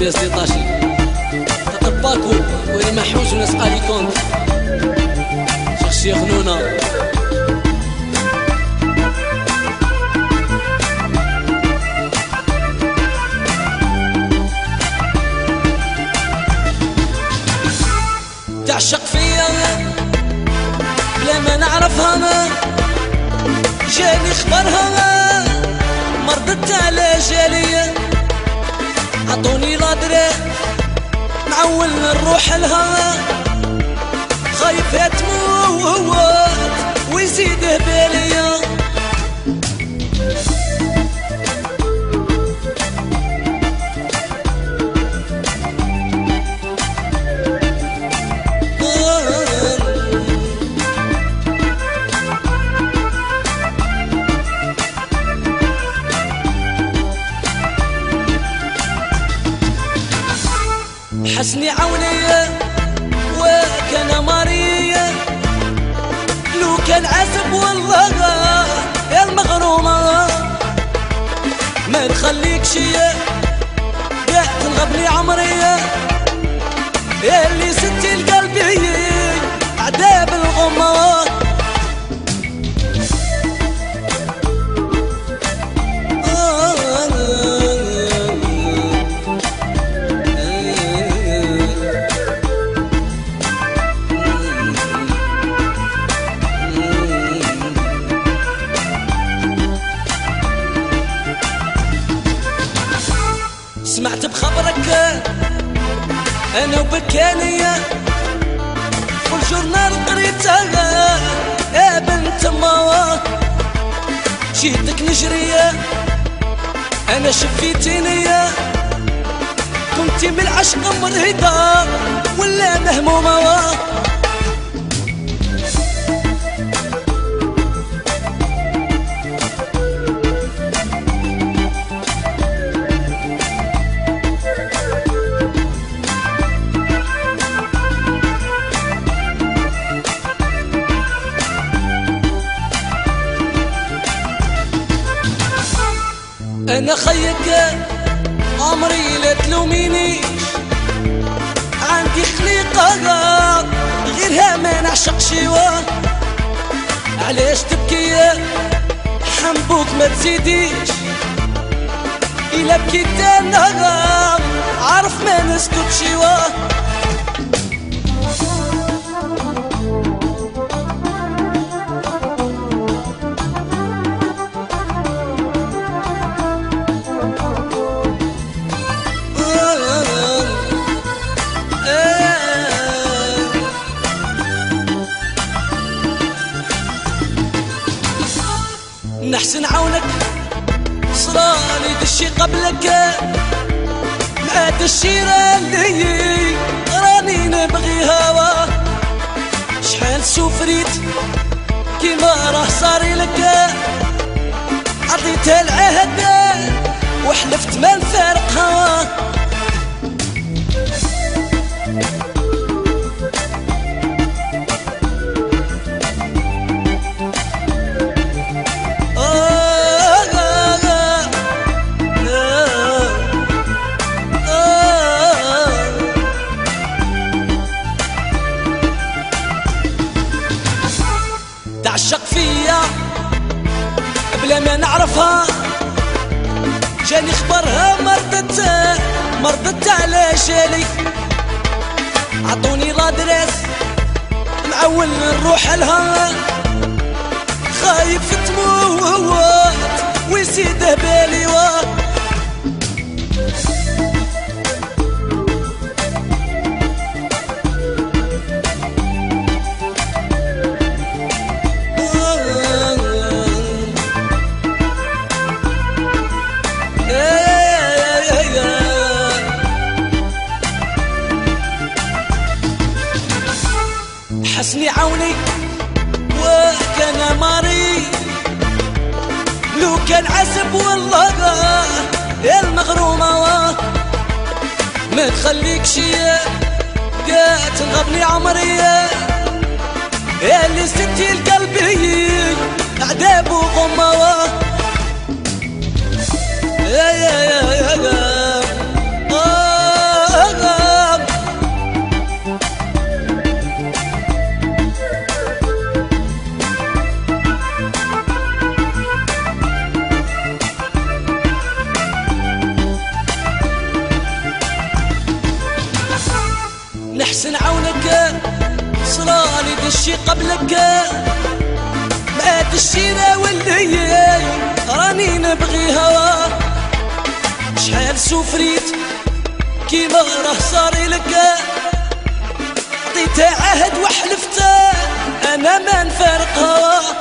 بيس دي طاشي تطباكو وين محوس وناس قالي كونت شيخ نونا. تعشق فيا. بلا ما نعرفها. جاني خبرها. مرضت على جالية عطوني لادري معول نروح لها حسني عونية وكان مارية. لو كان عزب والله يا المغرومة. ما نخليك شيء يا تنغبني عمرية. يا اللي ستي القلب سمعت بخبرك. أنا وبكانية والجورنال قريتها. يا بنت ماما. جيتك نجرية. أنا شفيتيني كنتي بالعشق مرهقة. ولا مهمومة. أنا خيك عمري لا تلومينيش عندي خليقة غيرها ما نعشق شيوا علاش تبكي حنبوك ما تزيديش؟ إلا بكيت أنا عارف ما نسكت شيوا نحسن عونك صرالي دشي قبلك. مع دشيرة اللي راني نبغي هوا. شحال سفريت كيما راه صاري لك. جاني خبرها مرضت مرضت على جالي عطوني لادريس معول نروح لها. خايف حسني عوني. وكان ماري. لو كان عزب والله يا المغرومة. ما تخليك شي قاعد تنغبني عمري. يا اللي ستي القلب ابو غموه يا يا يا يا يا نحسن عونك. صرالي دشي قبلك. ما دشينا واللي راني نبغي هوا. شحال سفريت. كيما راه صاري لك. عطيته عهد وحلفته أنا ما نفارق هوا.